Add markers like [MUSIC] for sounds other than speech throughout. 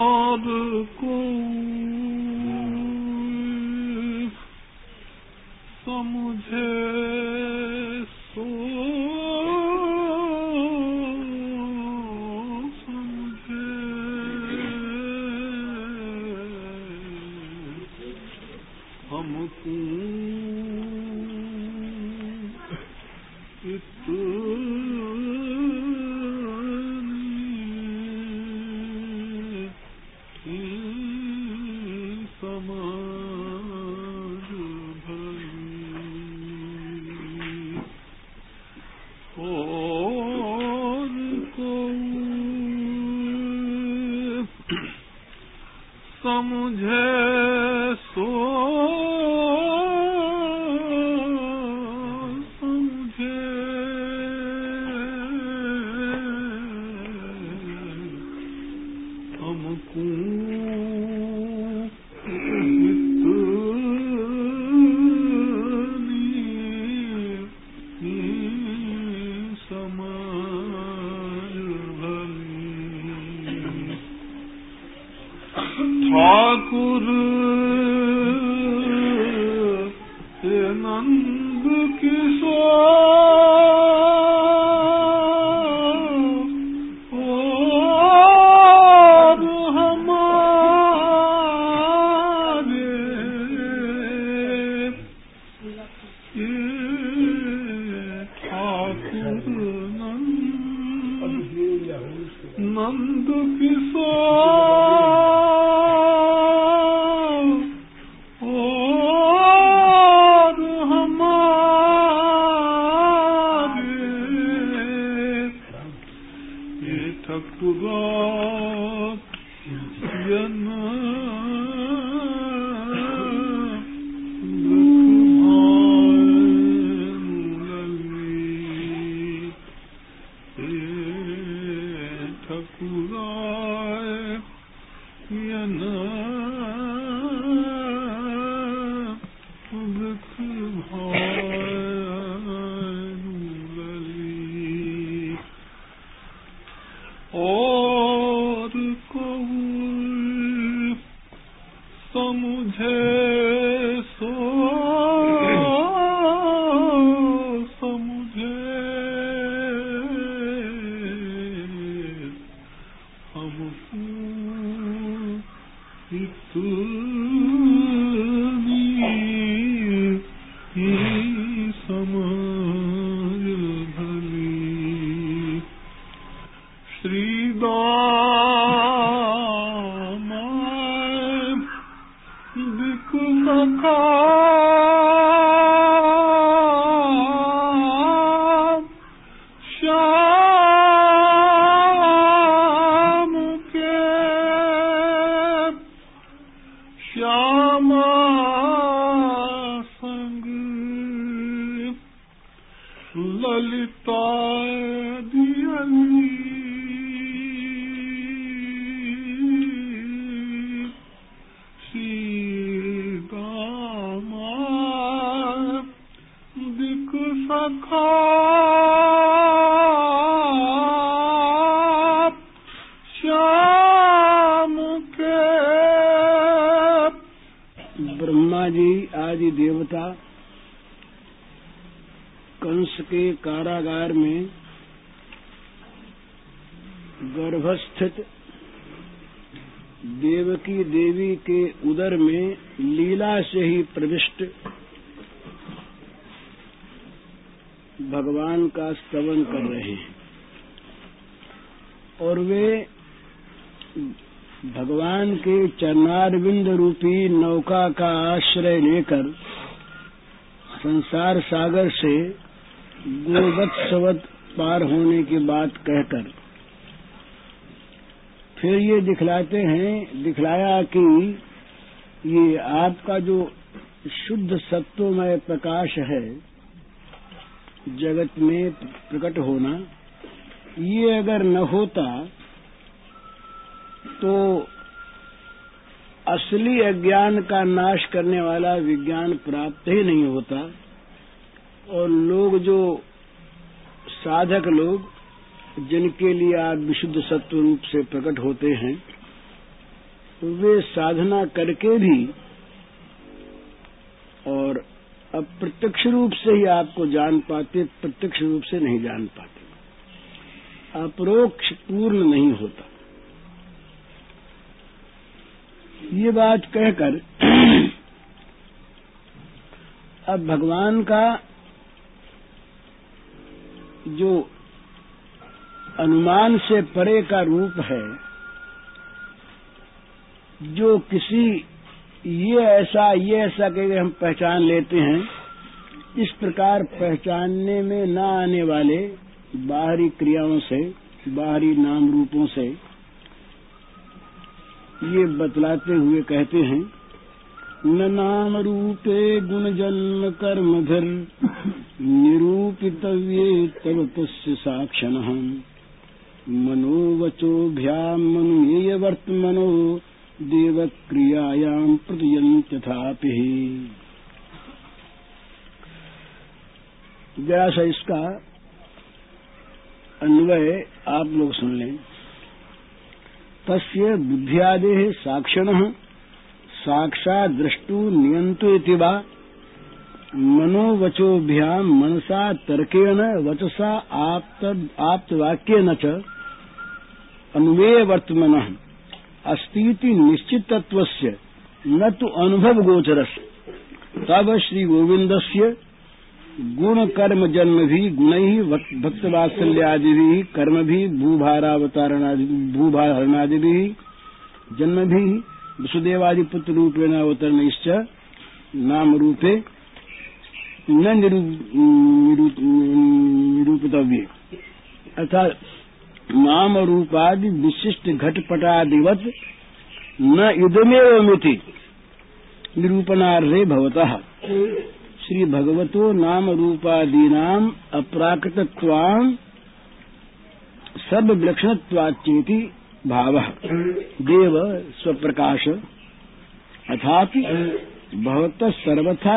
और को समझे सो समझे सो ठाकुर हे ये ठकुरा कंस के कारागार में गर्भस्थित देवकी देवी के उदर में लीला से ही प्रविष्ट भगवान का स्तवन कर रहे हैं। और वे भगवान के चरणारविंद रूपी नौका का आश्रय लेकर संसार सागर से गोवत्सवत पार होने की बात कहकर फिर ये दिखलाते हैं, दिखलाया कि ये आपका जो शुद्ध सत्वमय प्रकाश है, जगत में प्रकट होना, ये अगर न होता तो असली अज्ञान का नाश करने वाला विज्ञान प्राप्त ही नहीं होता। और लोग जो साधक लोग, जिनके लिए आप विशुद्ध सत्व रूप से प्रकट होते हैं, वे साधना करके भी और अप्रत्यक्ष रूप से ही आपको जान पाते, प्रत्यक्ष रूप से नहीं जान पाते। अप्रोक्ष पूर्ण नहीं होता। ये बात कहकर [CLEARS THROAT] अब भगवान का जो अनुमान से परे का रूप है, जो किसी ये ऐसा ये ऐसा कह हम पहचान लेते हैं, इस प्रकार पहचानने में न आने वाले बाहरी क्रियाओं से, बाहरी नाम रूपों से ये बतलाते हुए कहते हैं, न नाम रूपे गुण जन्म कर्म धर निरूपितव्ये तब तस्य साक्षण मनोवचोभ्याम मनुमेय वर्तमनो देव क्रियायाम प्रतियंत्यथापि जरा सा इसका अन्वय आप लोग सुन लें। तस्य बुद्धियादे साक्षण साक्षात दृष्टु नियंतो वा मनोवचोभ्याम मनसा तर्केण वचसा आप्तवाक्येन च अनुमेय वर्तमन अस्तीति निश्चितत्वस्य, न तो अनुभव गोचरस तब श्री गोविंदस्य गुण कर्म जन्म भी गुण ही भक्तवात्सल्यादि भी कर्म भी भूभारावतारणादि भूभारणादि भी जन्म भी वसुदेवादि पुत्र रूपेण अवतरण नाम रूपे न निरूपितव्य। अर्थात नाम रूपादि विशिष्ट घटपटादिवत न इदमेव मिति निरूपणार्थे भवतः। श्री भगवतो नाम रूपादीनाम अप्राकृतत्वाम सर्वलक्षणत्वाचेति भाव। देव स्वप्रकाश। अथापि भवत सर्वथा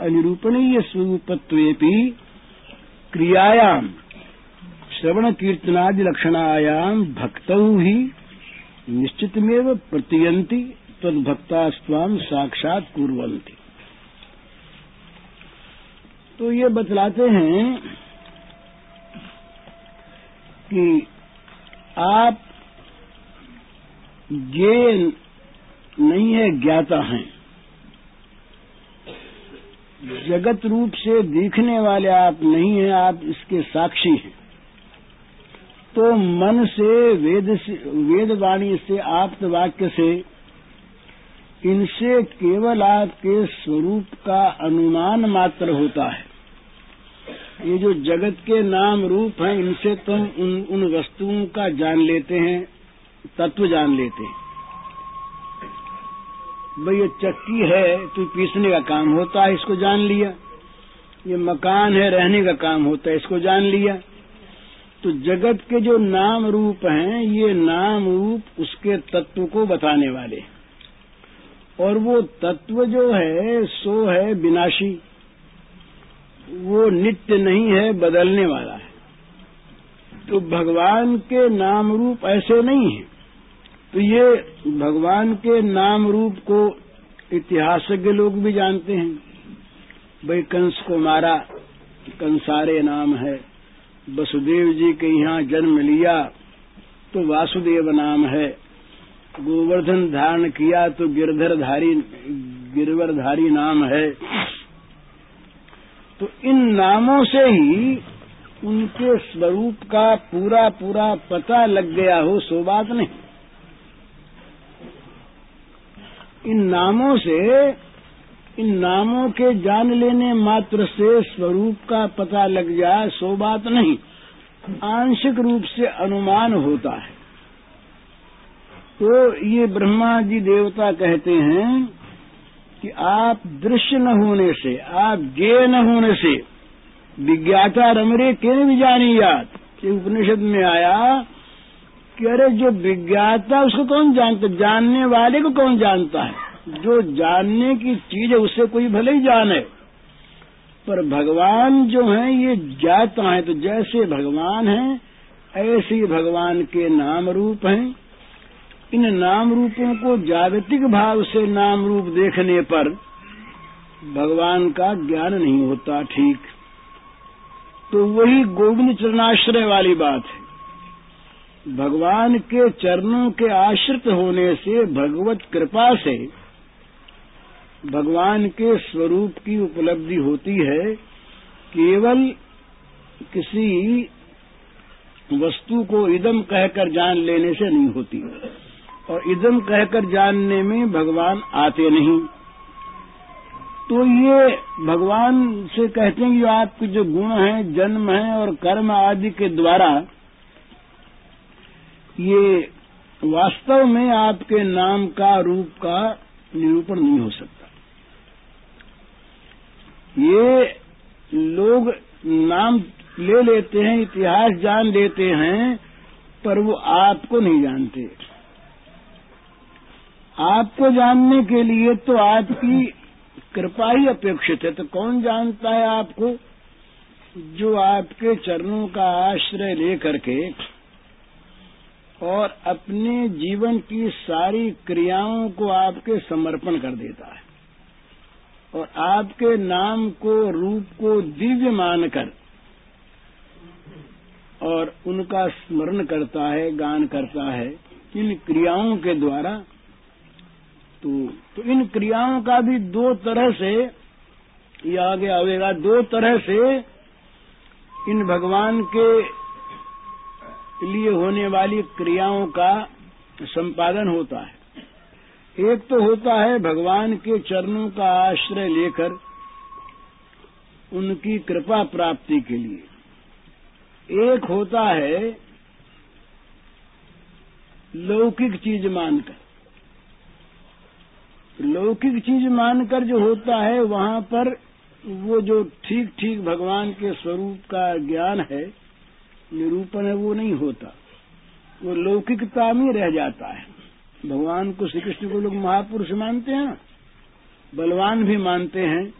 अनिरूपणीय स्वरूपत्वेपि क्रियायाम श्रवण कीर्तनादि लक्षणायाम भक्तौ ही निश्चितमेव प्रतीयन्ति तद्भक्तास्वाम साक्षात कुर्वन्ति। तो ये बतलाते हैं कि आप ये नहीं है, ज्ञाता हैं। जगत रूप से दिखने वाले आप नहीं हैं आप इसके साक्षी हैं। तो मन से वेद से वेद वाणी से आप्त वाक्य से इनसे केवल आपके स्वरूप का अनुमान मात्र होता है। ये जो जगत के नाम रूप हैं इनसे तुम उन, उन वस्तुओं का जान लेते हैं तत्व जान लेते हैं। भाई, ये चक्की है तो पीसने का काम होता है, इसको जान लिया। ये मकान है, रहने का काम होता है, इसको जान लिया। तो जगत के जो नाम रूप हैं, ये नाम रूप उसके तत्व को बताने वाले और वो तत्व जो है, सो है विनाशी। वो नित्य नहीं है, बदलने वाला है। तो भगवान के नाम रूप ऐसे नहीं है। तो ये भगवान के नाम रूप को इतिहासज्ञ लोग भी जानते हैं। भाई कंस को मारा, कंसारे नाम है। वसुदेव जी के यहाँ जन्म लिया तो वासुदेव नाम है। गोवर्धन धारण किया तो गिरधरधारी, गिरवरधारी नाम है। तो इन नामों से ही उनके स्वरूप का पूरा पूरा पता लग गया हो, सो बात नहीं। इन नामों से, इन नामों के जान लेने मात्र से स्वरूप का पता लग जाए, सो बात नहीं। आंशिक रूप से अनुमान होता है। तो ये ब्रह्मा जी देवता कहते हैं कि आप दृश्य न होने से, आप गे न होने से, विज्ञाता रमरे के भी जानी याद उपनिषद में आया कि अरे जो विज्ञाता, उसको कौन जानता? जानने वाले को कौन जानता है? जो जानने की चीज़ है, उसे कोई भले ही जाने। पर भगवान जो है, ये जाता है तो जैसे भगवान है, ऐसे भगवान के नाम रूप हैं। इन नाम रूपों को जागतिक भाव से नाम रूप देखने पर भगवान का ज्ञान नहीं होता ठीक। तो वही गोविंद चरणाश्रय वाली बात है। भगवान के चरणों के आश्रित होने से भगवत कृपा से भगवान के स्वरूप की उपलब्धि होती है। केवल किसी वस्तु को इदम कहकर जान लेने से नहीं होती। और इदम कहकर जानने में भगवान आते नहीं। तो ये भगवान से कहते हैं कि आपके जो गुण हैं, जन्म है और कर्म आदि के द्वारा ये वास्तव में आपके नाम का रूप का निरूपण नहीं हो सकता। ये लोग नाम ले लेते हैं, इतिहास जान लेते हैं, पर वो आपको नहीं जानते। आपको जानने के लिए तो आपकी कृपा ही अपेक्षित है। तो कौन जानता है आपको? जो आपके चरणों का आश्रय लेकर के और अपने जीवन की सारी क्रियाओं को आपके समर्पण कर देता है। और आपके नाम को रूप को दिव्य मानकर और उनका स्मरण करता है गान करता है इन क्रियाओं के द्वारा तो, तो इन क्रियाओं का भी दो तरह से ये आगे आवेगा दो तरह से इन भगवान के लिए होने वाली क्रियाओं का संपादन होता है। एक तो होता है भगवान के चरणों का आश्रय लेकर उनकी कृपा प्राप्ति के लिए। एक होता है लौकिक चीज़ मानकर। लौकिक चीज़ मानकर जो होता है, वहाँ पर वो जो ठीक ठीक भगवान के स्वरूप का ज्ञान है निरूपण है, वो नहीं होता। वो लौकिकता में रह जाता है। भगवान को श्री कृष्ण को लोग महापुरुष मानते हैं, बलवान भी मानते हैं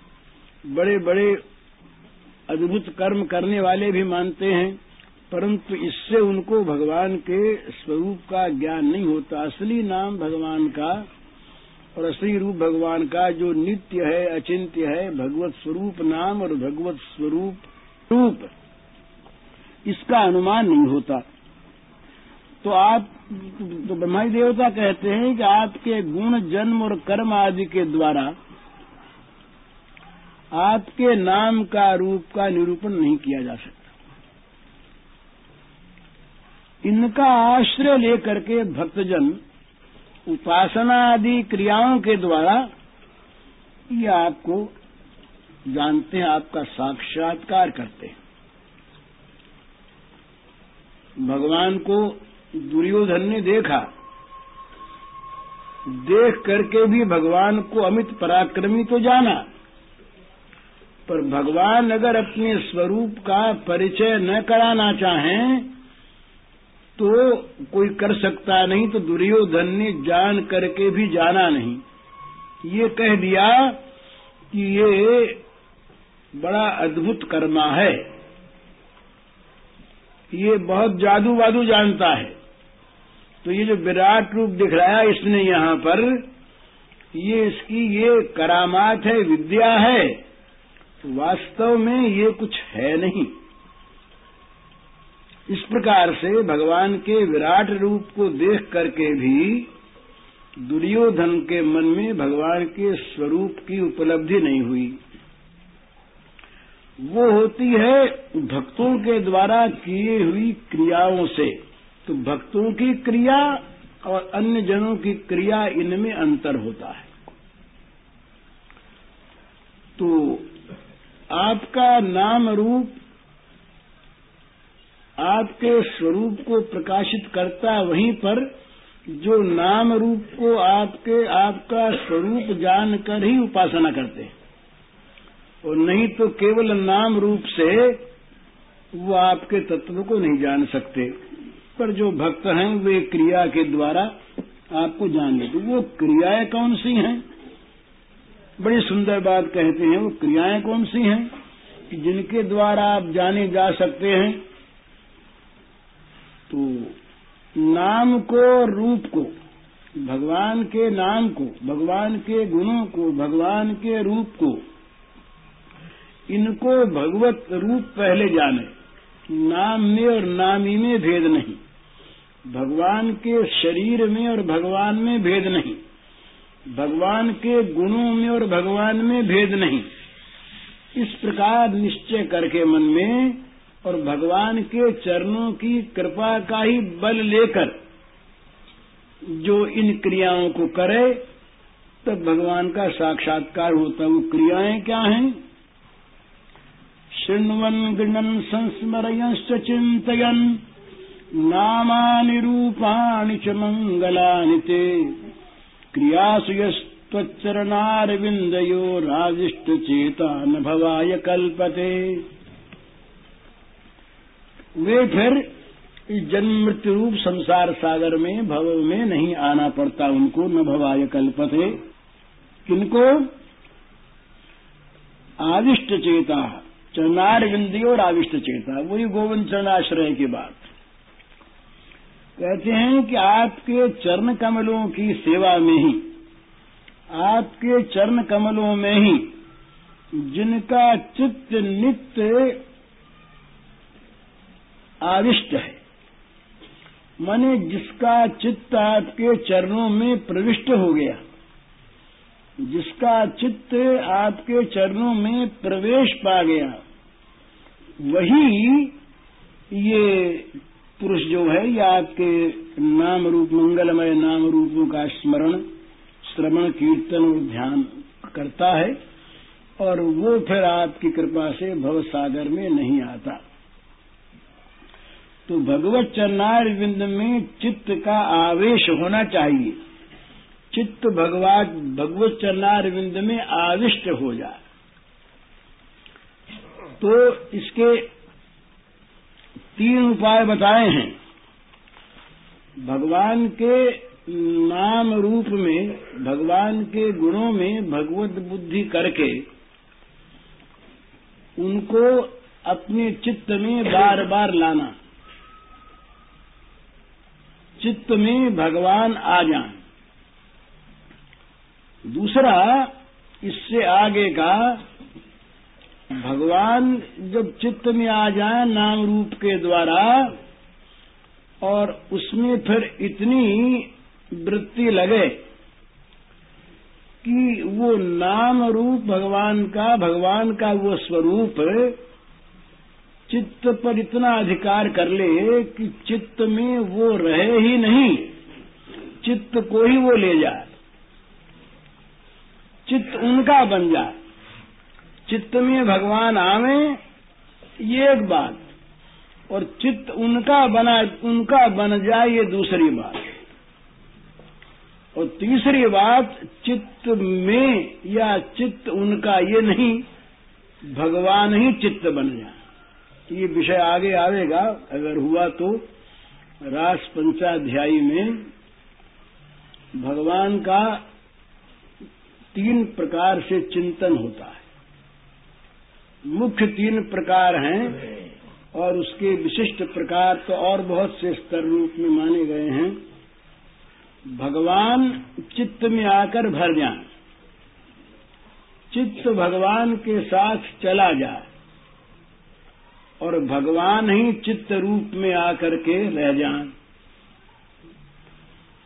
बड़े बड़े अद्भुत कर्म करने वाले भी मानते हैं, परंतु इससे उनको भगवान के स्वरूप का ज्ञान नहीं होता। असली नाम भगवान का और असली रूप भगवान का जो नित्य है, अचिंत्य है, भगवत स्वरूप नाम और भगवत स्वरूप रूप इसका अनुमान नहीं होता। तो आप तो ब्रह्माई देवता कहते हैं कि आपके गुण, जन्म और कर्म आदि के द्वारा आपके नाम का रूप का निरूपण नहीं किया जा सकता। इनका आश्रय लेकर के भक्तजन उपासना आदि क्रियाओं के द्वारा ये आपको जानते हैं, आपका साक्षात्कार करते हैं। भगवान को दुर्योधन ने देखा। देख करके भी भगवान को अमित पराक्रमी तो जाना। पर भगवान अगर अपने स्वरूप का परिचय न कराना चाहें तो कोई कर सकता नहीं तो दुर्योधन ने जान करके भी जाना नहीं। ये कह दिया कि ये बड़ा अद्भुत कर्मा है। ये बहुत जादू वादू जानता है। तो ये जो विराट रूप दिख रहा है इसने यहाँ पर, ये इसकी ये करामात है, विद्या है तो वास्तव में ये कुछ है नहीं। इस प्रकार से भगवान के विराट रूप को देख करके भी दुर्योधन के मन में भगवान के स्वरूप की उपलब्धि नहीं हुई। वो होती है भक्तों के द्वारा किए हुई क्रियाओं से। तो भक्तों की क्रिया और अन्य जनों की क्रिया इनमें अंतर होता है। तो आपका नाम रूप आपके स्वरूप को प्रकाशित करता वहीं पर जो नाम रूप को आपके, आपका स्वरूप जानकर ही उपासना करते हैं। और नहीं तो केवल नाम रूप से वो आपके तत्व को नहीं जान सकते, पर जो भक्त हैं वे क्रिया के द्वारा आपको जान लेते वो क्रियाएँ कौन सी हैं? बड़ी सुंदर बात कहते हैं, वो क्रियाएँ कौन सी हैं जिनके द्वारा आप जाने जा सकते हैं? तो नाम को, रूप को, भगवान के नाम को, भगवान के गुणों को, भगवान के रूप को इनको भगवत रूप पहले जाने, नाम में और नामी में भेद नहीं। भगवान के शरीर में और भगवान में भेद नहीं। भगवान के गुणों में और भगवान में भेद नहीं। इस प्रकार निश्चय करके मन में और भगवान के चरणों की कृपा का ही बल लेकर जो इन क्रियाओं को करे, तब भगवान का साक्षात्कार होता है। वो क्रियाएँ क्या हैं? शृण्वन गृणन संस्मरयश्च चिंतन नामानि रूपाणि च मङ्गलानि ते। क्रियासु यस्त्वच्चरणारविन्दयो राजिष्टचेता न भवाय कल्पते। वे फिर इस जन्म मृत्यु रूप संसार सागर में, भव में नहीं आना पड़ता, उनको न भवाय कल्पते। किनको? आविष्ट चेता चरणार बिंदी और आविष्ट चेता। वही गोविंद चरणाश्रय की बात। कहते हैं कि आपके चरण कमलों की सेवा में ही, आपके चरण कमलों में ही जिनका चित्त नित्य आविष्ट है, माने जिसका चित्त आपके चरणों में प्रविष्ट हो गया जिसका चित्त आपके चरणों में प्रवेश पा गया, वही ये पुरुष जो है, या आपके नाम रूप, मंगलमय नाम रूपों का स्मरण, श्रवण, कीर्तन और ध्यान करता है और वो फिर आपकी कृपा से भव सागर में नहीं आता। तो भगवत चरणार विंद में चित्त का आवेश होना चाहिए। चित्त भगवान भगवत चरणार विंद में आविष्ट हो जाए। तो इसके तीन उपाय बताए हैं। भगवान के नाम रूप में, भगवान के गुणों में भगवत बुद्धि करके उनको अपने चित्त में बार बार लाना। चित्त में भगवान आ जाए। दूसरा, इससे आगे का, भगवान जब चित्त में आ जाए नाम रूप के द्वारा, और उसमें फिर इतनी वृत्ति लगे कि वो नाम रूप भगवान का भगवान का वो स्वरूप चित्त पर इतना अधिकार कर ले कि चित्त में वो रहे ही नहीं, चित्त को ही वो ले जाए। चित्त उनका बन जाए। चित्त में भगवान आवे, ये एक बात। और चित्त उनका बना, उनका बन जाए, ये दूसरी बात। और तीसरी बात, चित्त में या चित्त उनका ये नहीं, भगवान ही चित्त बन जाए। ये विषय आगे आवेगा। अगर हुआ तो रास पंचाध्यायी में भगवान का तीन प्रकार से चिंतन होता है। मुख्य तीन प्रकार हैं और उसके विशिष्ट प्रकार तो और बहुत से स्तर रूप में माने गए हैं। भगवान चित्त में आकर भर जाए। चित्त भगवान के साथ चला जाए और भगवान ही चित्त रूप में आकर के रह जाए।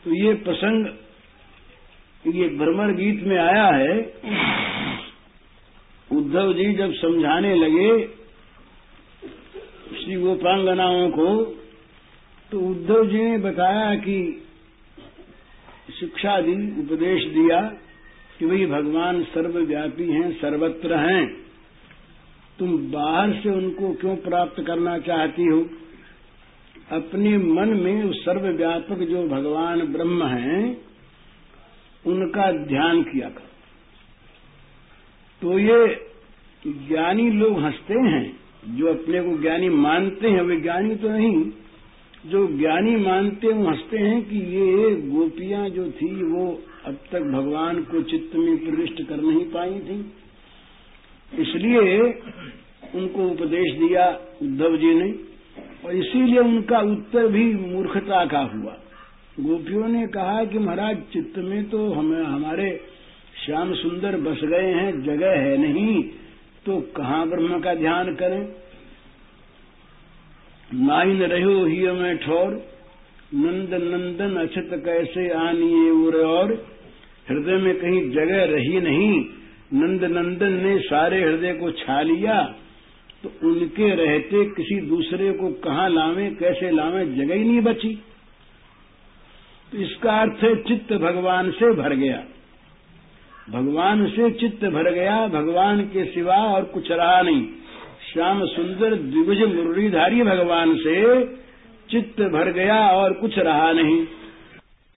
तो ये प्रसंग ये भ्रमण गीत में आया है, उद्धव जी जब समझाने लगे श्री गोपांगनाओं को तो उद्धव जी ने बताया कि शिक्षा दी उपदेश दिया कि वही भगवान सर्वव्यापी हैं, सर्वत्र हैं। तुम बाहर से उनको क्यों प्राप्त करना चाहती हो? अपने मन में उस सर्वव्यापक जो भगवान ब्रह्म हैं उनका ध्यान किया कर। तो ये ज्ञानी लोग हँसते हैं, जो अपने को ज्ञानी मानते हैं, वे ज्ञानी तो नहीं। जो ज्ञानी मानते हैं, वो हँसते हैं कि ये गोपियाँ जो थी, वो अब तक भगवान को चित्त में प्रविष्ट कर नहीं पाई थी। इसलिए उनको उपदेश दिया उद्धव जी ने, और इसीलिए उनका उत्तर भी मूर्खता का हुआ। गोपियों ने कहा कि महाराज, चित्त में तो हमें, हमारे श्याम सुंदर बस गए हैं, जगह है नहीं तो कहाँ ब्रह्म का ध्यान करें? नाइन रहो ही में ठोर, नंद नंदन अछत कैसे आनिए उर और? हृदय में कहीं जगह रही नहीं, नंद नंदन ने सारे हृदय को छा लिया तो उनके रहते किसी दूसरे को कहाँ लावे, कैसे लावे, जगह ही नहीं बची। इसका अर्थ है चित्त भगवान से भर गया। भगवान से चित्त भर गया, भगवान के सिवा और कुछ रहा नहीं। श्याम सुंदर द्विभुज मुरलीधारी भगवान से चित्त भर गया और कुछ रहा नहीं।